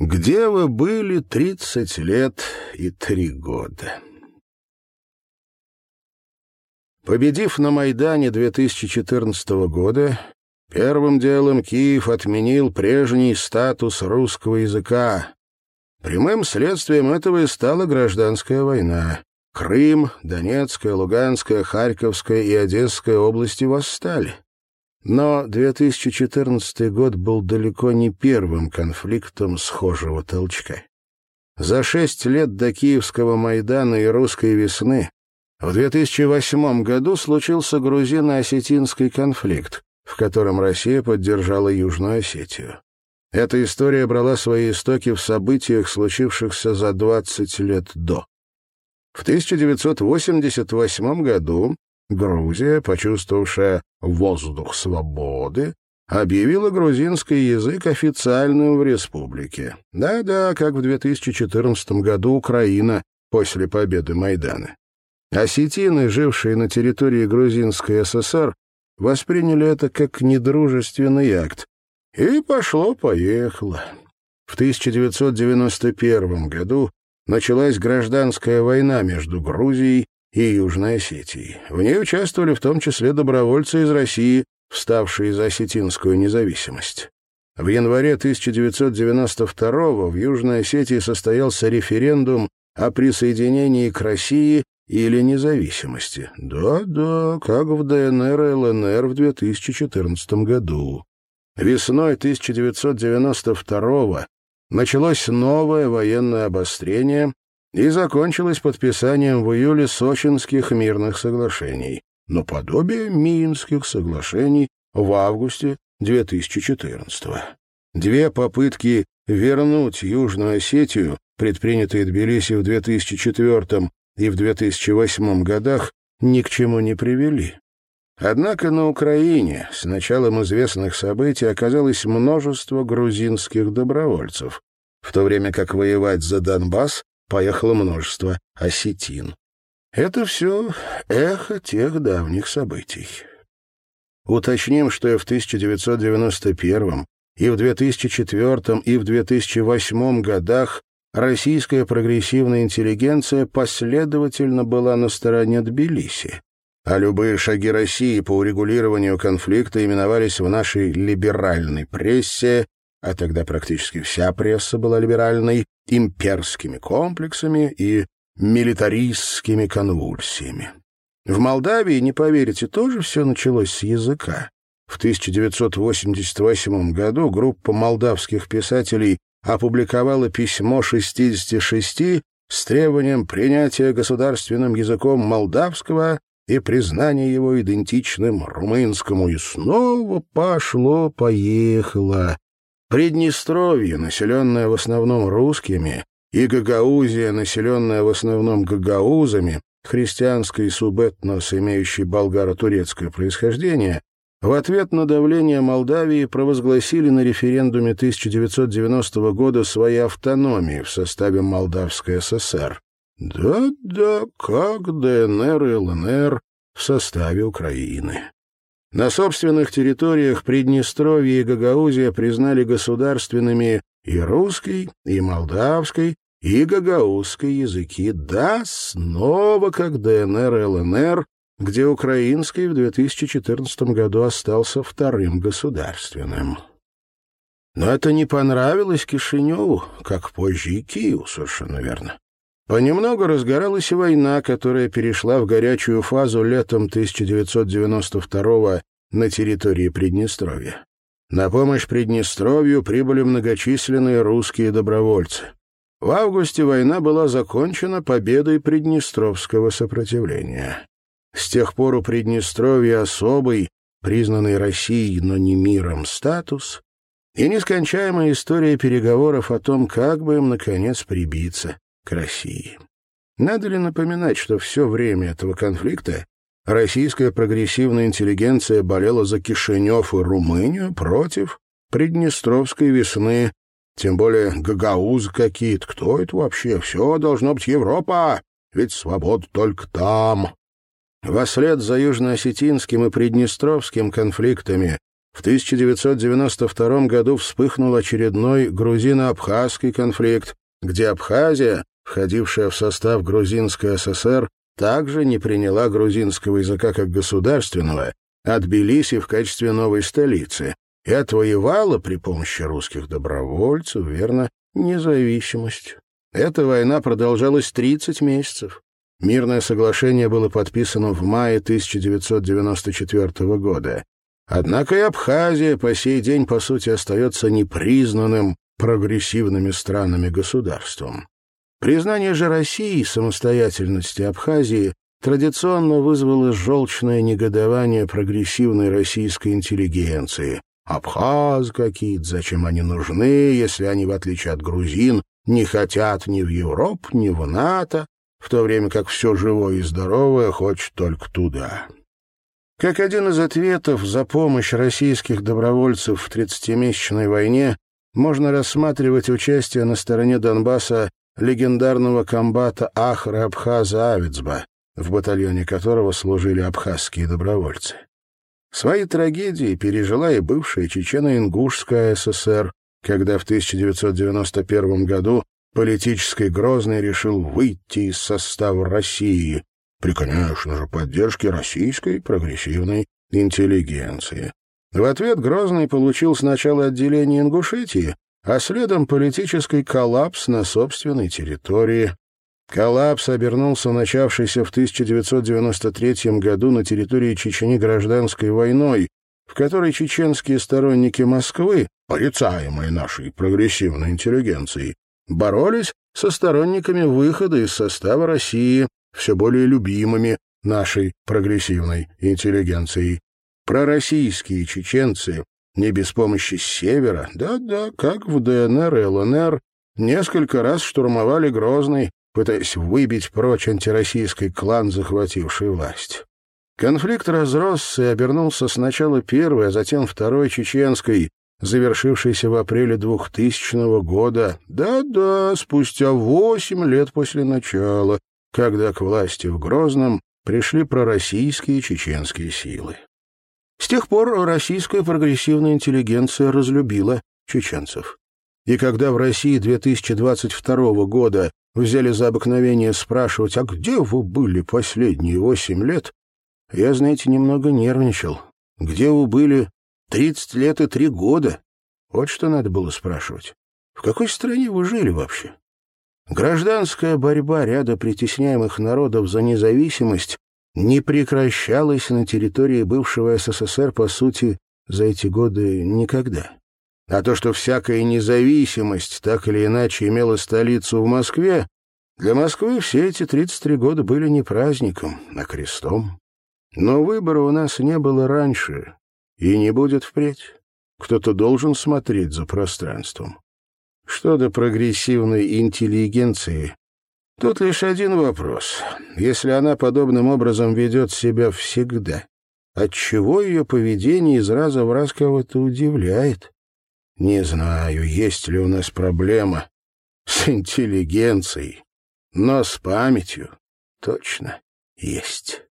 Где вы были тридцать лет и три года? Победив на Майдане 2014 года, первым делом Киев отменил прежний статус русского языка. Прямым следствием этого и стала гражданская война. Крым, Донецкая, Луганская, Харьковская и Одесская области восстали. Но 2014 год был далеко не первым конфликтом схожего толчка. За шесть лет до Киевского Майдана и Русской весны в 2008 году случился грузино-осетинский конфликт, в котором Россия поддержала Южную Осетию. Эта история брала свои истоки в событиях, случившихся за 20 лет до. В 1988 году Грузия, почувствовавшая воздух свободы, объявила грузинский язык официальным в республике. Да-да, как в 2014 году Украина после победы Майдана. Осетины, жившие на территории Грузинской ССР, восприняли это как недружественный акт. И пошло-поехало. В 1991 году началась гражданская война между Грузией и Южной Осетии. В ней участвовали в том числе добровольцы из России, вставшие за осетинскую независимость. В январе 1992 в Южной Осетии состоялся референдум о присоединении к России или независимости. Да-да, как в ДНР и ЛНР в 2014 году. Весной 1992 началось новое военное обострение, и закончилась подписанием в июле Сочинских мирных соглашений, но подобие Минских соглашений в августе 2014 -го. Две попытки вернуть Южную Осетию, предпринятые Тбилиси в 2004 и в 2008 годах, ни к чему не привели. Однако на Украине с началом известных событий оказалось множество грузинских добровольцев, в то время как воевать за Донбасс поехало множество осетин. Это все эхо тех давних событий. Уточним, что и в 1991 и в 2004 и в 2008 годах российская прогрессивная интеллигенция последовательно была на стороне Тбилиси, а любые шаги России по урегулированию конфликта именовались в нашей либеральной прессе а тогда практически вся пресса была либеральной, имперскими комплексами и милитаристскими конвульсиями. В Молдавии, не поверите, тоже все началось с языка. В 1988 году группа молдавских писателей опубликовала письмо 66 с требованием принятия государственным языком молдавского и признания его идентичным румынскому. И снова пошло-поехало. Приднестровье, населенное в основном русскими, и Гагаузия, населенная в основном гагаузами, христианской субэтнос, имеющей болгаро-турецкое происхождение, в ответ на давление Молдавии провозгласили на референдуме 1990 года свои автономии в составе Молдавской ССР. Да-да, как ДНР и ЛНР в составе Украины. На собственных территориях Приднестровье и Гагаузия признали государственными и русский, и молдавский, и гагаузский языки. Да, снова как ДНР и ЛНР, где украинский в 2014 году остался вторым государственным. Но это не понравилось Кишиневу, как позже и Киеву, совершенно верно. Понемногу разгоралась и война, которая перешла в горячую фазу летом 1992 на территории Приднестровья. На помощь Приднестровью прибыли многочисленные русские добровольцы. В августе война была закончена победой Приднестровского сопротивления. С тех пор у Приднестровья особый, признанный Россией, но не миром, статус и нескончаемая история переговоров о том, как бы им, наконец, прибиться к России. Надо ли напоминать, что все время этого конфликта российская прогрессивная интеллигенция болела за Кишинев и Румынию против Приднестровской весны, тем более гагауз какие-то. Кто это вообще? Все должно быть Европа, ведь свобода только там. Вослед за южно-осетинским и приднестровским конфликтами В 1992 году вспыхнул очередной грузино-абхазский конфликт, где Абхазия, входившая в состав Грузинской ССР, также не приняла грузинского языка как государственного, а Тбилиси в качестве новой столицы, и отвоевала при помощи русских добровольцев, верно, независимость. Эта война продолжалась 30 месяцев. Мирное соглашение было подписано в мае 1994 года. Однако и Абхазия по сей день, по сути, остается непризнанным прогрессивными странами государством. Признание же России самостоятельности Абхазии традиционно вызвало желчное негодование прогрессивной российской интеллигенции. Абхаз какие-то, зачем они нужны, если они, в отличие от грузин, не хотят ни в Европу, ни в НАТО, в то время как все живое и здоровое хочет только туда. Как один из ответов за помощь российских добровольцев в 30-месячной войне можно рассматривать участие на стороне Донбасса легендарного комбата Ахра Абхаза Авицба, в батальоне которого служили абхазские добровольцы. Свои трагедии пережила и бывшая Чечено-Ингушская ССР, когда в 1991 году политический Грозный решил выйти из состава России, при, конечно же, поддержке российской прогрессивной интеллигенции. В ответ Грозный получил сначала отделение Ингушетии, а следом политический коллапс на собственной территории. Коллапс обернулся начавшейся в 1993 году на территории Чечни гражданской войной, в которой чеченские сторонники Москвы, порицаемые нашей прогрессивной интеллигенцией, боролись со сторонниками выхода из состава России, все более любимыми нашей прогрессивной интеллигенцией. Пророссийские чеченцы не без помощи севера, да-да, как в ДНР и ЛНР, несколько раз штурмовали Грозный, пытаясь выбить прочь антироссийский клан, захвативший власть. Конфликт разросся и обернулся сначала первой, а затем второй чеченской, завершившейся в апреле 2000 года, да-да, спустя восемь лет после начала, когда к власти в Грозном пришли пророссийские чеченские силы. С тех пор российская прогрессивная интеллигенция разлюбила чеченцев. И когда в России 2022 года взяли за обыкновение спрашивать, а где вы были последние восемь лет, я, знаете, немного нервничал. Где вы были тридцать лет и три года? Вот что надо было спрашивать. В какой стране вы жили вообще? Гражданская борьба ряда притесняемых народов за независимость не прекращалась на территории бывшего СССР, по сути, за эти годы никогда. А то, что всякая независимость так или иначе имела столицу в Москве, для Москвы все эти 33 года были не праздником, а крестом. Но выбора у нас не было раньше и не будет впредь. Кто-то должен смотреть за пространством. Что до прогрессивной интеллигенции, тут лишь один вопрос. Если она подобным образом ведет себя всегда, отчего ее поведение из раза в раз кого-то удивляет? Не знаю, есть ли у нас проблема с интеллигенцией, но с памятью точно есть.